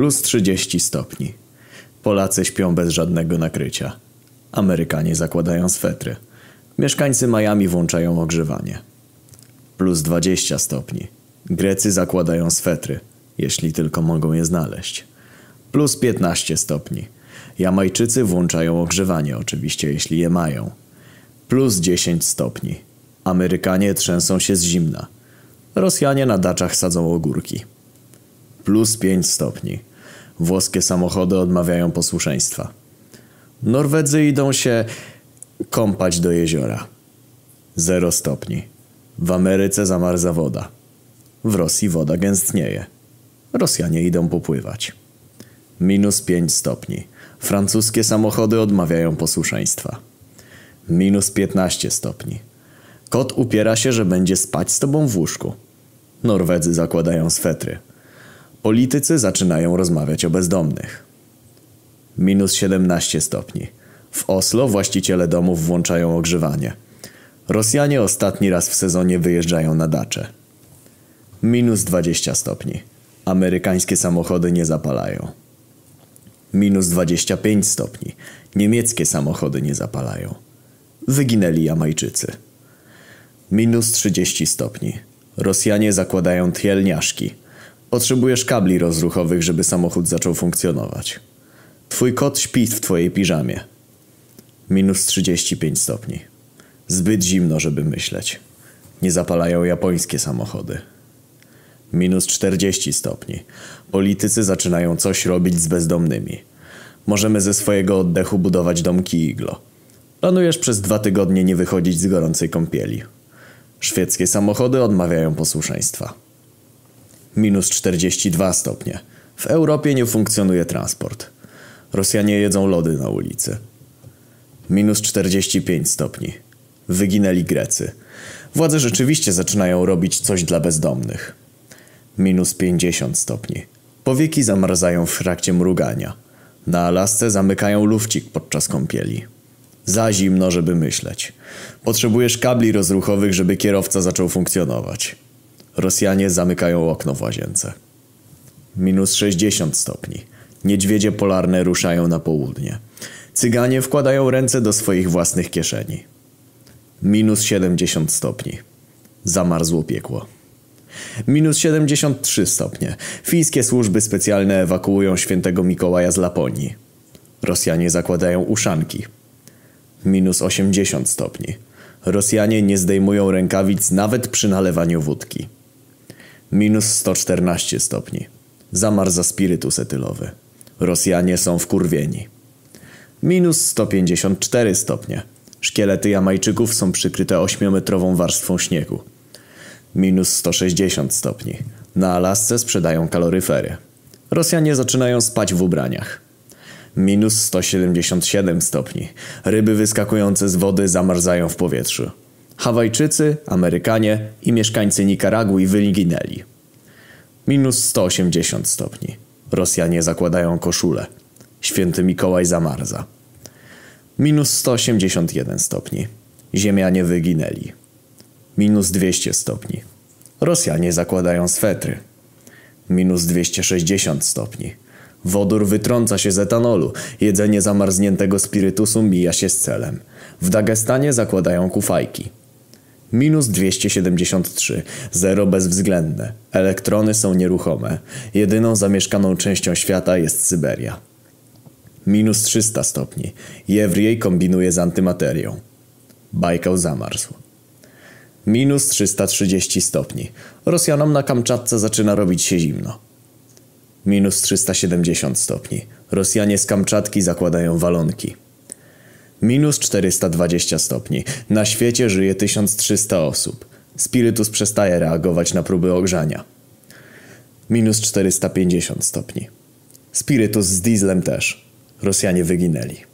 Plus 30 stopni. Polacy śpią bez żadnego nakrycia. Amerykanie zakładają swetry. Mieszkańcy Miami włączają ogrzewanie. Plus 20 stopni. Grecy zakładają swetry, jeśli tylko mogą je znaleźć. Plus 15 stopni. Jamajczycy włączają ogrzewanie, oczywiście, jeśli je mają. Plus 10 stopni. Amerykanie trzęsą się z zimna. Rosjanie na daczach sadzą ogórki. Plus 5 stopni. Włoskie samochody odmawiają posłuszeństwa. Norwedzy idą się kąpać do jeziora. Zero stopni. W Ameryce zamarza woda. W Rosji woda gęstnieje. Rosjanie idą popływać. Minus 5 stopni. Francuskie samochody odmawiają posłuszeństwa. Minus 15 stopni. Kot upiera się, że będzie spać z tobą w łóżku. Norwedzy zakładają swetry. Politycy zaczynają rozmawiać o bezdomnych. Minus 17 stopni. W Oslo właściciele domów włączają ogrzewanie. Rosjanie ostatni raz w sezonie wyjeżdżają na dacze. Minus 20 stopni. Amerykańskie samochody nie zapalają. Minus 25 stopni. Niemieckie samochody nie zapalają. Wyginęli Jamajczycy. Minus 30 stopni. Rosjanie zakładają tielniaszki. Potrzebujesz kabli rozruchowych, żeby samochód zaczął funkcjonować. Twój kot śpi w twojej piżamie. Minus 35 stopni. Zbyt zimno, żeby myśleć. Nie zapalają japońskie samochody. Minus 40 stopni. Politycy zaczynają coś robić z bezdomnymi. Możemy ze swojego oddechu budować domki iglo. Planujesz przez dwa tygodnie nie wychodzić z gorącej kąpieli. Szwedzkie samochody odmawiają posłuszeństwa. Minus 42 stopnie. W Europie nie funkcjonuje transport. Rosjanie jedzą lody na ulicy. Minus 45 stopni. Wyginęli Grecy. Władze rzeczywiście zaczynają robić coś dla bezdomnych. Minus 50 stopni. Powieki zamarzają w trakcie mrugania. Na Alasce zamykają lufcik podczas kąpieli. Za zimno, żeby myśleć. Potrzebujesz kabli rozruchowych, żeby kierowca zaczął funkcjonować. Rosjanie zamykają okno w łazience. Minus 60 stopni. Niedźwiedzie polarne ruszają na południe. Cyganie wkładają ręce do swoich własnych kieszeni. Minus 70 stopni. Zamarzło piekło. Minus 73 stopnie. Fińskie służby specjalne ewakuują świętego Mikołaja z Laponii. Rosjanie zakładają uszanki. Minus 80 stopni. Rosjanie nie zdejmują rękawic nawet przy nalewaniu wódki. Minus 114 stopni. Zamarza spirytus etylowy. Rosjanie są wkurwieni. Minus 154 stopnie. Szkielety Jamajczyków są przykryte 8-metrową warstwą śniegu. Minus 160 stopni. Na Alasce sprzedają kaloryfery. Rosjanie zaczynają spać w ubraniach. Minus 177 stopni. Ryby wyskakujące z wody zamarzają w powietrzu. Hawajczycy, Amerykanie i mieszkańcy Nikaragui wyginęli. Minus 180 stopni. Rosjanie zakładają koszule. Święty Mikołaj zamarza. Minus 181 stopni. Ziemianie wyginęli. Minus 200 stopni. Rosjanie zakładają swetry. Minus 260 stopni. Wodór wytrąca się z etanolu. Jedzenie zamarzniętego spirytusu mija się z celem. W Dagestanie zakładają kufajki. Minus 273. Zero bezwzględne. Elektrony są nieruchome. Jedyną zamieszkaną częścią świata jest Syberia. Minus 300 stopni. Jewriej kombinuje z antymaterią. Bajkał zamarzł. Minus 330 stopni. Rosjanom na Kamczatce zaczyna robić się zimno. Minus 370 stopni. Rosjanie z Kamczatki zakładają walonki. Minus 420 stopni. Na świecie żyje 1300 osób. Spirytus przestaje reagować na próby ogrzania. Minus 450 stopni. Spirytus z dieslem też. Rosjanie wyginęli.